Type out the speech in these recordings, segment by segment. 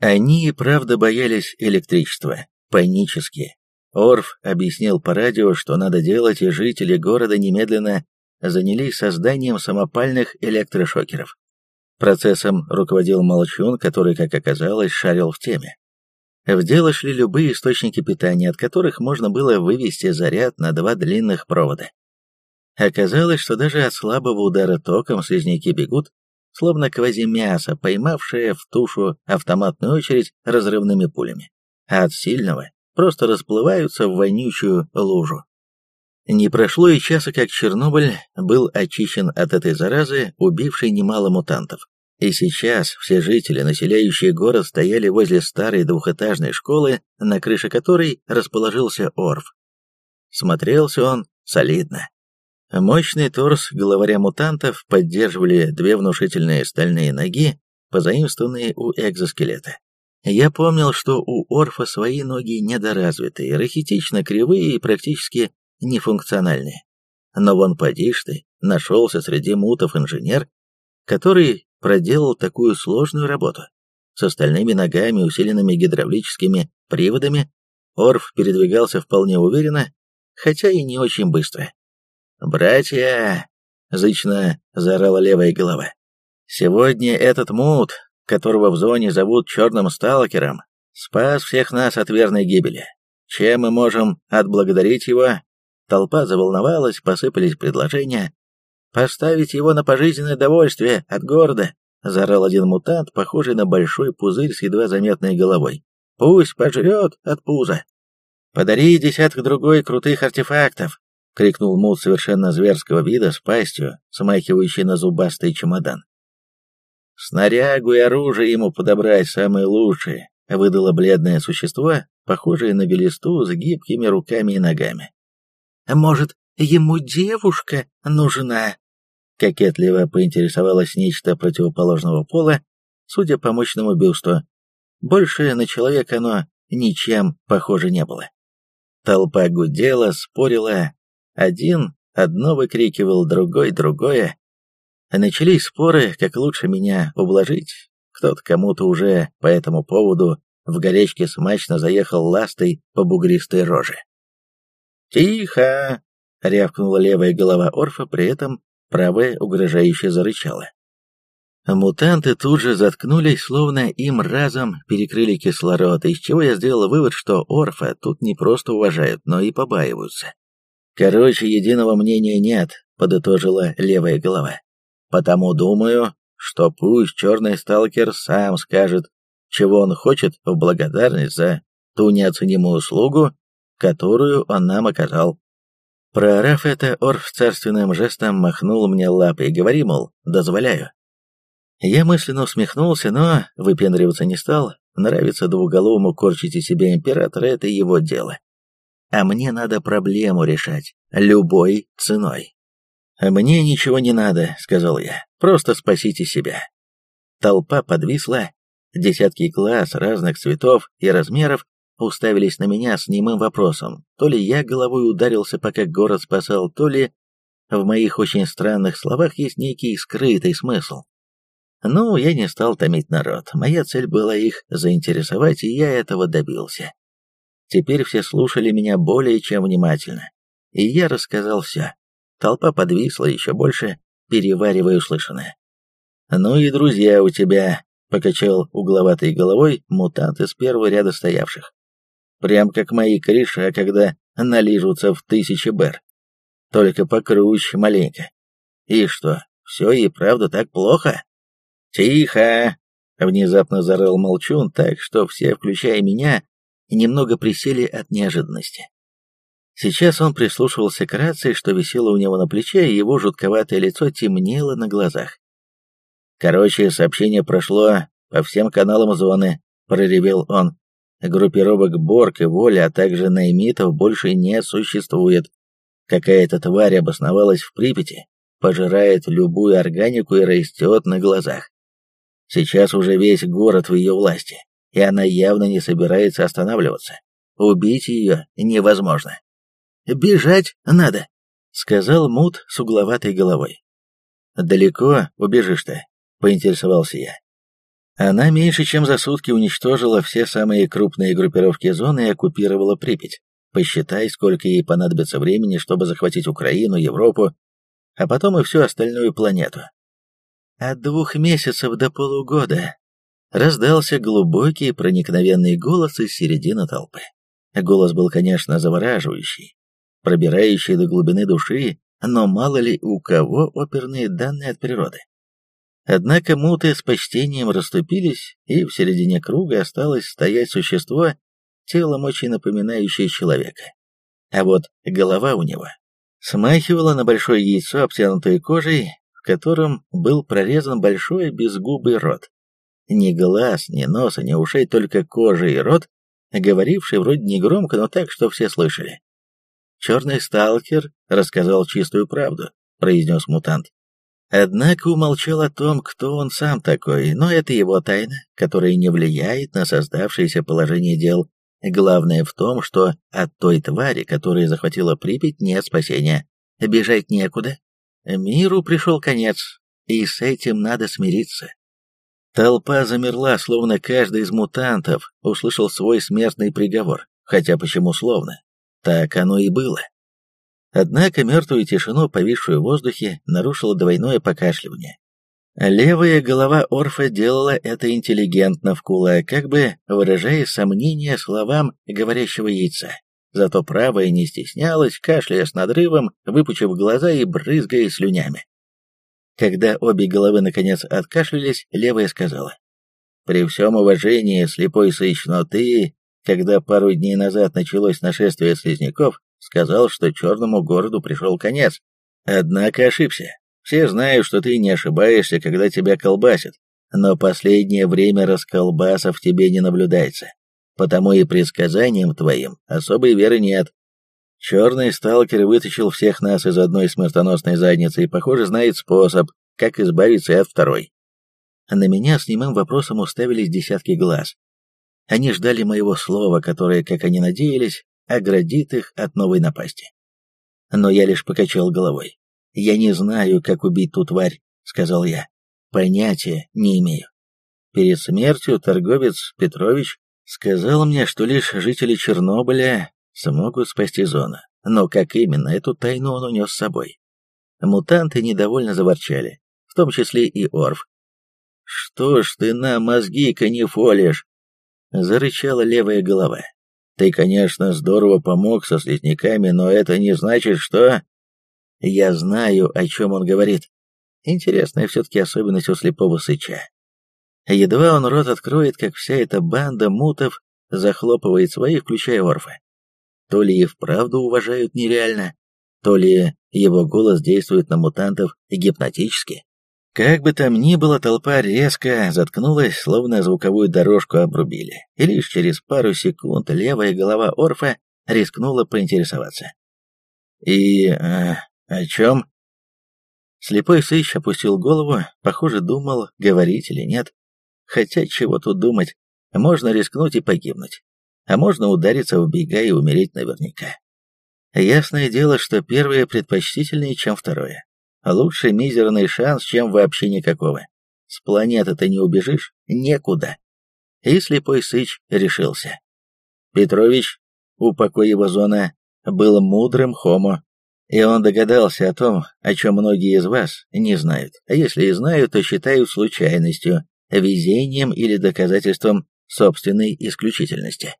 Они и правда боялись электричества, панически. Орф объяснил по радио, что надо делать, и жители города немедленно занялись созданием самопальных электрошокеров. Процессом руководил Молчун, который, как оказалось, шарил в теме. В дело шли любые источники питания, от которых можно было вывести заряд на два длинных провода. Оказалось, что даже от слабого удара током слизняки бегут, словно квазимясо, поймавшее в тушу автоматную очередь разрывными пулями, а от сильного просто расплываются в вонючую лужу. Не прошло и часа, как Чернобыль был очищен от этой заразы, убившей немало мутантов. И сейчас все жители, населяющие город, стояли возле старой двухэтажной школы, на крыше которой расположился Орф. Смотрелся он солидно. Мощный торс главаря мутантов поддерживали две внушительные стальные ноги, позаимствованные у экзоскелета. Я помнил, что у Орфа свои ноги недоразвитые, рахитично кривые и практически нефункциональные. Но вон поди ж ты, нашелся среди мутов инженер, который проделал такую сложную работу. С остальными ногами, усиленными гидравлическими приводами, Орф передвигался вполне уверенно, хотя и не очень быстро. «Братья!» — зычно заорала левая голова. «Сегодня этот мут, которого в зоне зовут Черным Сталкером, спас всех нас от верной гибели. Чем мы можем отблагодарить его?» Толпа заволновалась, посыпались предложения. «Поставить его на пожизненное довольствие от города!» — заорал один мутант, похожий на большой пузырь с едва заметной головой. «Пусть пожрет от пуза!» «Подари десяток другой крутых артефактов!» — крикнул Мут совершенно зверского вида с пастью, смахивающей на зубастый чемодан. «Снарягу и оружие ему подобрать самые лучшие», — выдало бледное существо, похожее на глисту с гибкими руками и ногами. «Может, ему девушка нужна?» Кокетливо поинтересовалось нечто противоположного пола, судя по мощному бюсту. Больше на человека оно ничем похоже не было. Толпа гудела, спорила, один одно выкрикивал, другой другое. Начались споры, как лучше меня ублажить. Кто-то кому-то уже по этому поводу в горечке смачно заехал ластой по бугристой роже. «Тихо!» — рявкнула левая голова Орфа, при этом правая угрожающе зарычала. Мутанты тут же заткнулись, словно им разом перекрыли кислород, из чего я сделал вывод, что Орфа тут не просто уважают, но и побаиваются. Короче, единого мнения нет, подытожила левая голова. Потому думаю, что пусть черный сталкер сам скажет, чего он хочет в благодарность за ту неоценимую услугу, которую он нам оказал. Проорав это, Орф царственным жестом махнул мне лапой и говори, мол, дозволяю. Я мысленно усмехнулся, но выпендриваться не стал. Нравится двуголовому корчить из себя императора, это его дело а мне надо проблему решать, любой ценой. «Мне ничего не надо», — сказал я, — «просто спасите себя». Толпа подвисла, десятки глаз разных цветов и размеров уставились на меня с немым вопросом, то ли я головой ударился, пока город спасал, то ли в моих очень странных словах есть некий скрытый смысл. Ну, я не стал томить народ, моя цель была их заинтересовать, и я этого добился. Теперь все слушали меня более чем внимательно. И я рассказал все. Толпа подвисла еще больше, переваривая услышанное. «Ну и друзья у тебя», — покачал угловатой головой мутант из первого ряда стоявших. «Прям как мои кореша, когда налижутся в тысячи бер. Только покруче маленько. И что, все и правда так плохо?» «Тихо!» — внезапно зарыл молчун так, что все, включая меня, немного присели от неожиданности. Сейчас он прислушивался к рации, что висело у него на плече, и его жутковатое лицо темнело на глазах. «Короче, сообщение прошло по всем каналам зоны», — проревел он. «Группировок Борг и Воля, а также наймитов больше не существует. Какая-то тварь обосновалась в Припяти, пожирает любую органику и растет на глазах. Сейчас уже весь город в ее власти и она явно не собирается останавливаться. Убить ее невозможно. «Бежать надо», — сказал Мут с угловатой головой. «Далеко убежишь-то?» — поинтересовался я. Она меньше чем за сутки уничтожила все самые крупные группировки зоны и оккупировала Припять. Посчитай, сколько ей понадобится времени, чтобы захватить Украину, Европу, а потом и всю остальную планету. От двух месяцев до полугода раздался глубокий проникновенный голос из середины толпы. Голос был, конечно, завораживающий, пробирающий до глубины души, но мало ли у кого оперные данные от природы. Однако муты с почтением расступились, и в середине круга осталось стоять существо, телом очень напоминающее человека. А вот голова у него смахивала на большое яйцо, обтянутое кожей, в котором был прорезан большой безгубый рот. Ни глаз, ни носа, ни ушей, только кожа и рот, говоривший вроде негромко, но так, что все слышали. «Черный сталкер рассказал чистую правду», — произнес мутант. Однако умолчал о том, кто он сам такой, но это его тайна, которая не влияет на создавшееся положение дел. Главное в том, что от той твари, которая захватила Припять, нет спасения. Бежать некуда. Миру пришел конец, и с этим надо смириться. Толпа замерла, словно каждый из мутантов услышал свой смертный приговор, хотя почему словно? Так оно и было. Однако мертвую тишину, повисшую в воздухе, нарушило двойное покашливание. Левая голова Орфа делала это интеллигентно в кулак, как бы выражая сомнение словам говорящего яйца. Зато правая не стеснялась, кашляя с надрывом, выпучив глаза и брызгая слюнями. Когда обе головы наконец откашлялись, левая сказала. «При всем уважении, слепой сыч, но ты, когда пару дней назад началось нашествие слизняков, сказал, что черному городу пришел конец. Однако ошибся. Все знают, что ты не ошибаешься, когда тебя колбасят. Но последнее время расколбасов тебе не наблюдается. Потому и предсказаниям твоим особой веры нет. Черный сталкер вытащил всех нас из одной смертоносной задницы и, похоже, знает способ, как избавиться от второй. На меня с немым вопросом уставились десятки глаз. Они ждали моего слова, которое, как они надеялись, оградит их от новой напасти. Но я лишь покачал головой. «Я не знаю, как убить ту тварь», — сказал я. «Понятия не имею». Перед смертью торговец Петрович сказал мне, что лишь жители Чернобыля смогут спасти зону. Но как именно, эту тайну он унес с собой. Мутанты недовольно заворчали, в том числе и Орф. «Что ж ты на мозги канифолишь?» — зарычала левая голова. Ты, конечно, здорово помог со слизняками, но это не значит, что... Я знаю, о чем он говорит. Интересная все-таки особенность у слепого сыча. Едва он рот откроет, как вся эта банда мутов захлопывает свои, включая Орфа. То ли и вправду уважают нереально, то ли его голос действует на мутантов гипнотически. Как бы там ни было, толпа резко заткнулась, словно звуковую дорожку обрубили, и лишь через пару секунд левая голова Орфа рискнула поинтересоваться. «И... Э, о чем?» Слепой сыщ опустил голову, похоже, думал, говорить или нет. Хотя чего тут думать, можно рискнуть и погибнуть, а можно удариться в бега и умереть наверняка. Ясное дело, что первое предпочтительнее, чем второе. Лучше мизерный шанс, чем вообще никакого. С планеты-то не убежишь, некуда. И слепой сыч решился. Петрович, упокой его зона, был мудрым хомо, и он догадался о том, о чем многие из вас не знают, а если и знают, то считают случайностью, везением или доказательством собственной исключительности.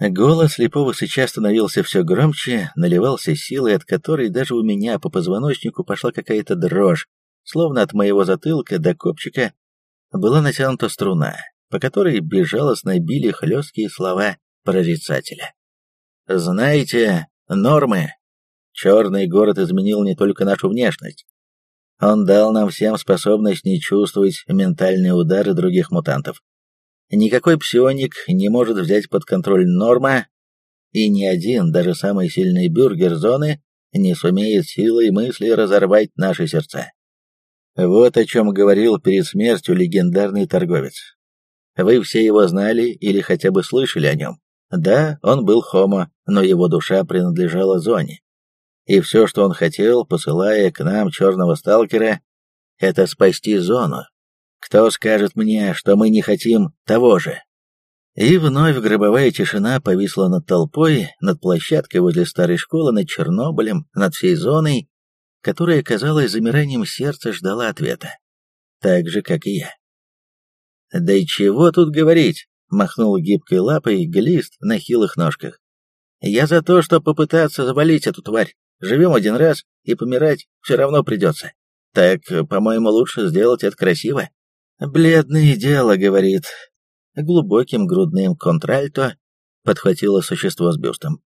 Голос слепого сыча становился все громче, наливался силой, от которой даже у меня по позвоночнику пошла какая-то дрожь, словно от моего затылка до копчика была натянута струна, по которой безжалостно били хлесткие слова прорицателя. «Знаете, нормы. Черный город изменил не только нашу внешность. Он дал нам всем способность не чувствовать ментальные удары других мутантов. Никакой псионик не может взять под контроль норма, и ни один, даже самый сильный бюргер зоны, не сумеет силой мысли разорвать наши сердца. Вот о чем говорил перед смертью легендарный торговец. Вы все его знали или хотя бы слышали о нем. Да, он был хомо, но его душа принадлежала зоне. И все, что он хотел, посылая к нам черного сталкера, это спасти зону, Кто скажет мне, что мы не хотим того же? И вновь гробовая тишина повисла над толпой, над площадкой возле старой школы, над Чернобылем, над всей зоной, которая, казалось, замиранием сердца ждала ответа. Так же, как и я. «Да и чего тут говорить?» — махнул гибкой лапой глист на хилых ножках. «Я за то, что попытаться завалить эту тварь. Живем один раз, и помирать все равно придется. Так, по-моему, лучше сделать это красиво». «Бледное дело», — говорит, глубоким грудным контральто подхватило существо с бюстом.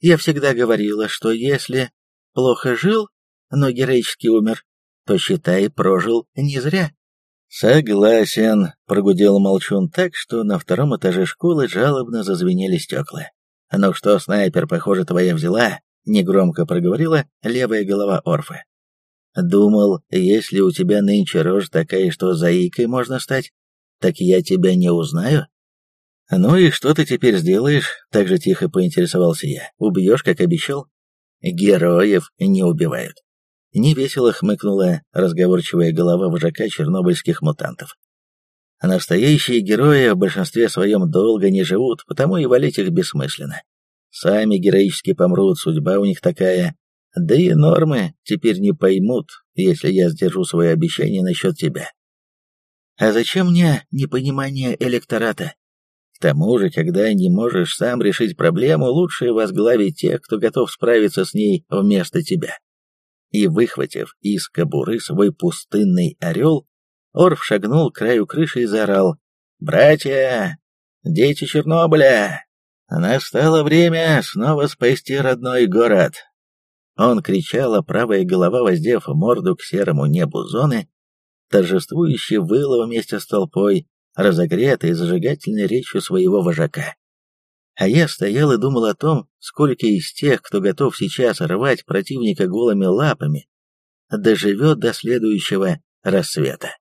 «Я всегда говорила, что если плохо жил, но героически умер, то, считай, прожил не зря». «Согласен», — прогудел Молчун так, что на втором этаже школы жалобно зазвенели стекла. «Ну что, снайпер, похоже, твоя взяла», — негромко проговорила левая голова Орфа. «Думал, если у тебя нынче рожа такая, что заикой можно стать, так я тебя не узнаю?» «Ну и что ты теперь сделаешь?» — так же тихо поинтересовался я. «Убьешь, как обещал?» «Героев не убивают». Невесело хмыкнула разговорчивая голова вожака чернобыльских мутантов. Настоящие герои в большинстве своем долго не живут, потому и валить их бессмысленно. Сами героически помрут, судьба у них такая. Да и нормы теперь не поймут, если я сдержу свое обещание насчет тебя. А зачем мне непонимание электората? К тому же, когда не можешь сам решить проблему, лучше возглавить тех, кто готов справиться с ней вместо тебя. И, выхватив из кобуры свой пустынный орел, Орф шагнул к краю крыши и заорал «Братья! Дети Чернобыля! Настало время снова спасти родной город!» Он кричал, а правая голова, воздев морду к серому небу зоны, торжествующе выла вместе с толпой, разогретой зажигательной речью своего вожака. А я стоял и думал о том, сколько из тех, кто готов сейчас рвать противника голыми лапами, доживет до следующего рассвета.